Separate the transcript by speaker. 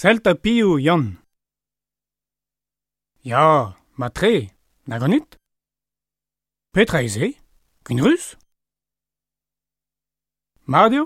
Speaker 1: Selta piou Jan. Ya, ma tre, na ganit? Petra eze, kin rus? Mario?